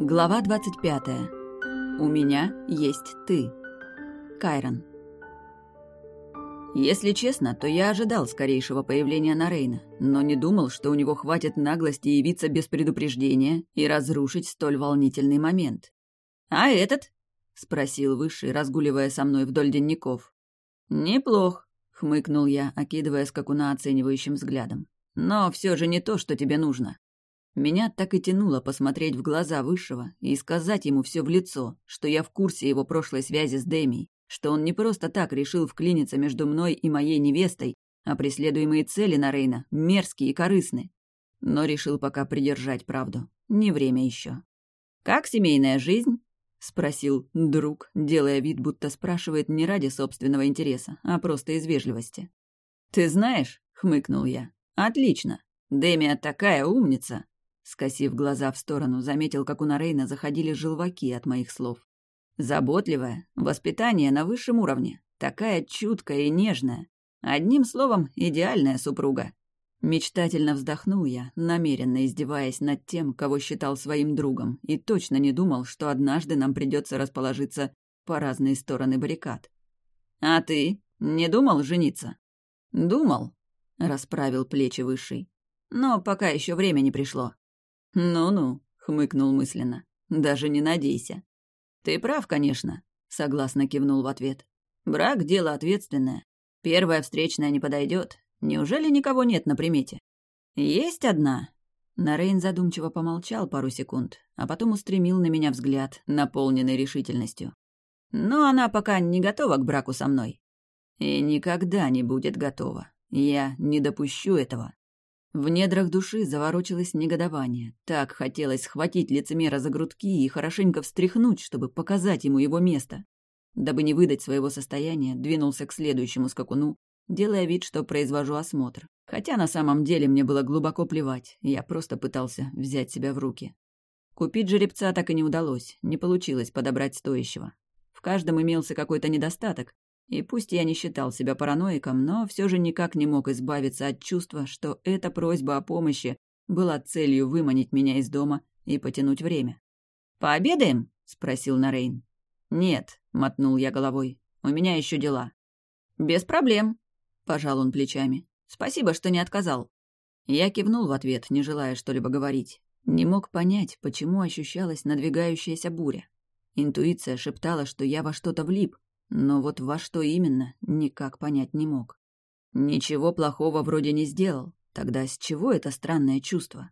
Глава 25. У меня есть ты. Кайрон. Если честно, то я ожидал скорейшего появления Нарейна, но не думал, что у него хватит наглости явиться без предупреждения и разрушить столь волнительный момент. «А этот?» — спросил Высший, разгуливая со мной вдоль денников. «Неплох», — хмыкнул я, окидывая скакуна оценивающим взглядом. «Но все же не то, что тебе нужно». Меня так и тянуло посмотреть в глаза Высшего и сказать ему все в лицо, что я в курсе его прошлой связи с Дэмией, что он не просто так решил вклиниться между мной и моей невестой, а преследуемые цели на Рейна мерзкие и корыстны. Но решил пока придержать правду. Не время еще. «Как семейная жизнь?» — спросил друг, делая вид, будто спрашивает не ради собственного интереса, а просто из вежливости. «Ты знаешь?» — хмыкнул я. «Отлично. Демия такая умница!» Скосив глаза в сторону, заметил, как у Нарейна заходили желваки от моих слов. Заботливая, воспитание на высшем уровне, такая чуткая и нежная. Одним словом, идеальная супруга. Мечтательно вздохнул я, намеренно издеваясь над тем, кого считал своим другом, и точно не думал, что однажды нам придется расположиться по разные стороны баррикад. «А ты не думал жениться?» «Думал», — расправил плечи Высший. «Но пока еще время не пришло». «Ну-ну», — хмыкнул мысленно, — «даже не надейся». «Ты прав, конечно», — согласно кивнул в ответ. «Брак — дело ответственное. Первая встречная не подойдет. Неужели никого нет на примете?» «Есть одна». Нарейн задумчиво помолчал пару секунд, а потом устремил на меня взгляд, наполненный решительностью. «Но она пока не готова к браку со мной. И никогда не будет готова. Я не допущу этого. В недрах души заворочилось негодование. Так хотелось схватить лицемера за грудки и хорошенько встряхнуть, чтобы показать ему его место. Дабы не выдать своего состояния, двинулся к следующему скакуну, делая вид, что произвожу осмотр. Хотя на самом деле мне было глубоко плевать, я просто пытался взять себя в руки. Купить жеребца так и не удалось, не получилось подобрать стоящего. В каждом имелся какой-то недостаток, и пусть я не считал себя параноиком, но все же никак не мог избавиться от чувства, что эта просьба о помощи была целью выманить меня из дома и потянуть время. «Пообедаем?» — спросил Нарейн. «Нет», — мотнул я головой, — «у меня еще дела». «Без проблем», — пожал он плечами. «Спасибо, что не отказал». Я кивнул в ответ, не желая что-либо говорить. Не мог понять, почему ощущалась надвигающаяся буря. Интуиция шептала, что я во что-то влип, но вот во что именно, никак понять не мог. Ничего плохого вроде не сделал. Тогда с чего это странное чувство?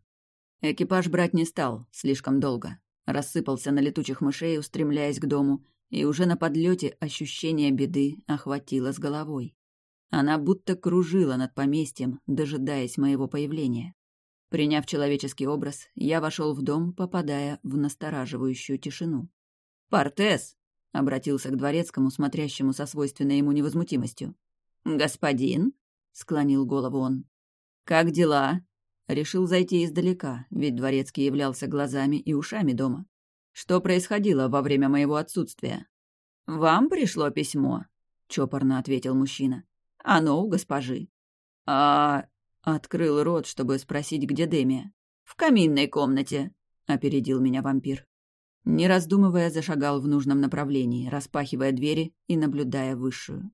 Экипаж брать не стал, слишком долго. Рассыпался на летучих мышей, устремляясь к дому, и уже на подлете ощущение беды охватило с головой. Она будто кружила над поместьем, дожидаясь моего появления. Приняв человеческий образ, я вошел в дом, попадая в настораживающую тишину. «Портес!» Обратился к дворецкому, смотрящему со свойственной ему невозмутимостью. «Господин?» — склонил голову он. «Как дела?» Решил зайти издалека, ведь дворецкий являлся глазами и ушами дома. Что происходило во время моего отсутствия? «Вам пришло письмо», — чопорно ответил мужчина. «Оно у госпожи». «А...» — открыл рот, чтобы спросить, где Демия. «В каминной комнате», — опередил меня вампир. Не раздумывая, зашагал в нужном направлении, распахивая двери и наблюдая высшую.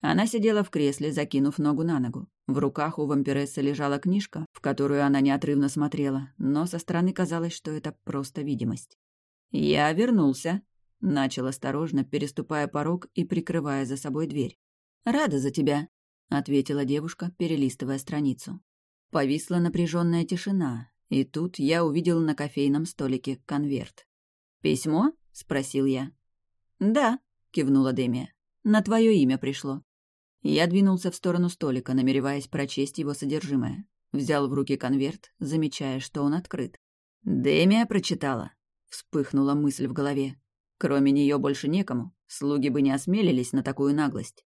Она сидела в кресле, закинув ногу на ногу. В руках у вампирессы лежала книжка, в которую она неотрывно смотрела, но со стороны казалось, что это просто видимость. «Я вернулся», — начал осторожно, переступая порог и прикрывая за собой дверь. «Рада за тебя», — ответила девушка, перелистывая страницу. Повисла напряженная тишина, и тут я увидел на кофейном столике конверт. «Письмо?» — спросил я. «Да», — кивнула Демия. «На твое имя пришло». Я двинулся в сторону столика, намереваясь прочесть его содержимое. Взял в руки конверт, замечая, что он открыт. «Демия прочитала», — вспыхнула мысль в голове. «Кроме нее больше некому. Слуги бы не осмелились на такую наглость».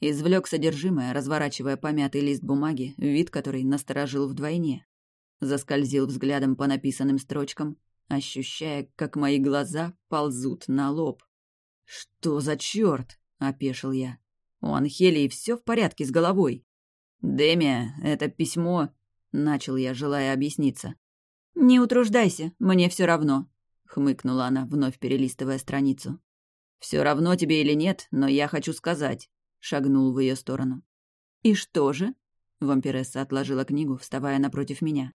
Извлек содержимое, разворачивая помятый лист бумаги, вид который насторожил вдвойне. Заскользил взглядом по написанным строчкам, ощущая, как мои глаза ползут на лоб. «Что за черт?» — опешил я. «У Анхелии все в порядке с головой». «Демия, это письмо...» — начал я, желая объясниться. «Не утруждайся, мне все равно», — хмыкнула она, вновь перелистывая страницу. Все равно тебе или нет, но я хочу сказать», — шагнул в ее сторону. «И что же?» — вампиресса отложила книгу, вставая напротив меня.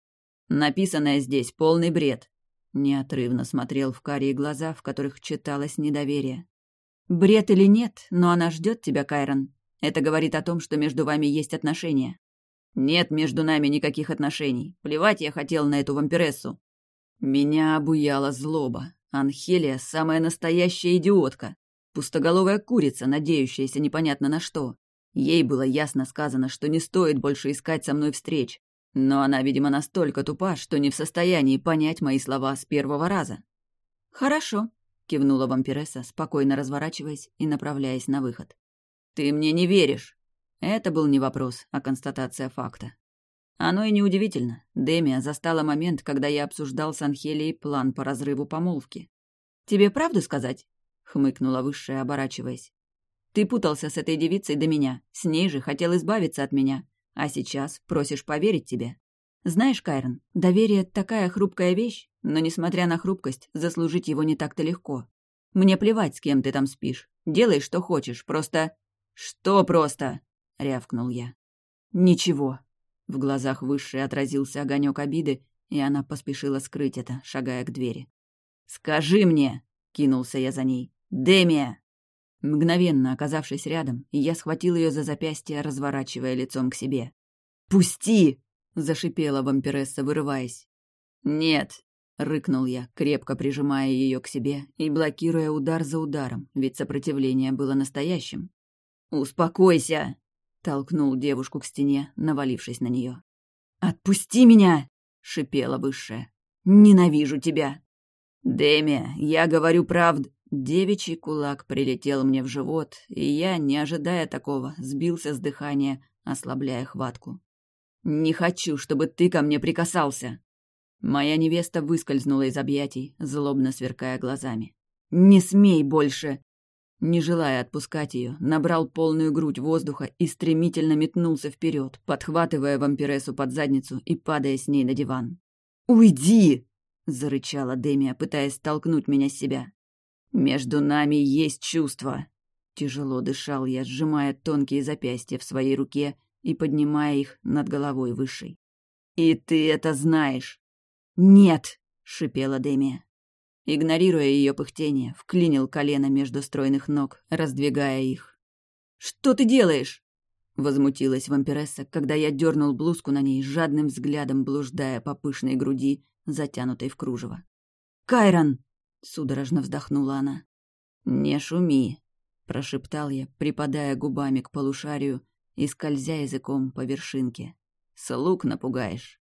«Написанное здесь полный бред», — неотрывно смотрел в карие глаза, в которых читалось недоверие. «Бред или нет, но она ждет тебя, Кайрон. Это говорит о том, что между вами есть отношения». «Нет между нами никаких отношений. Плевать я хотел на эту вампирессу». Меня обуяла злоба. Анхелия — самая настоящая идиотка. Пустоголовая курица, надеющаяся непонятно на что. Ей было ясно сказано, что не стоит больше искать со мной встреч. Но она, видимо, настолько тупа, что не в состоянии понять мои слова с первого раза. «Хорошо», — кивнула вампиресса, спокойно разворачиваясь и направляясь на выход. «Ты мне не веришь?» Это был не вопрос, а констатация факта. Оно и неудивительно. Демия застала момент, когда я обсуждал с Анхелией план по разрыву помолвки. «Тебе правду сказать?» — хмыкнула высшая, оборачиваясь. «Ты путался с этой девицей до меня, с ней же хотел избавиться от меня, а сейчас просишь поверить тебе. Знаешь, Кайрон, доверие — такая хрупкая вещь, но, несмотря на хрупкость, заслужить его не так-то легко. Мне плевать, с кем ты там спишь. Делай, что хочешь, просто...» «Что просто?» — рявкнул я. «Ничего», в глазах высшей отразился огонек обиды, и она поспешила скрыть это, шагая к двери. «Скажи мне!» — кинулся я за ней. «Демия!» Мгновенно оказавшись рядом, я схватил ее за запястье, разворачивая лицом к себе. «Пусти!» — зашипела вампиресса, вырываясь. «Нет!» — рыкнул я, крепко прижимая ее к себе и блокируя удар за ударом, ведь сопротивление было настоящим. «Успокойся!» Толкнул девушку к стене, навалившись на нее. «Отпусти меня!» — шипела высшая. «Ненавижу тебя!» «Демия, я говорю правду!» Девичий кулак прилетел мне в живот, и я, не ожидая такого, сбился с дыхания, ослабляя хватку. «Не хочу, чтобы ты ко мне прикасался!» Моя невеста выскользнула из объятий, злобно сверкая глазами. «Не смей больше!» Не желая отпускать ее, набрал полную грудь воздуха и стремительно метнулся вперед, подхватывая вампирессу под задницу и падая с ней на диван. «Уйди!» — зарычала Демия, пытаясь столкнуть меня с себя. «Между нами есть чувства!» Тяжело дышал я, сжимая тонкие запястья в своей руке и поднимая их над головой высшей. «И ты это знаешь!» «Нет!» — шипела Демия. Игнорируя ее пыхтение, вклинил колено между стройных ног, раздвигая их. «Что ты делаешь?» Возмутилась вампиресса, когда я дернул блузку на ней, жадным взглядом блуждая по пышной груди, затянутой в кружево. «Кайрон!» — судорожно вздохнула она. «Не шуми!» — прошептал я, припадая губами к полушарию и скользя языком по вершинке. «Слуг напугаешь!»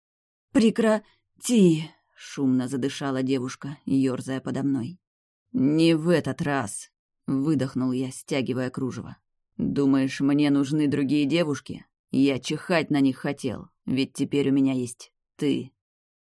«Прекрати!» Шумно задышала девушка, ёрзая подо мной. «Не в этот раз!» — выдохнул я, стягивая кружево. «Думаешь, мне нужны другие девушки? Я чихать на них хотел, ведь теперь у меня есть ты».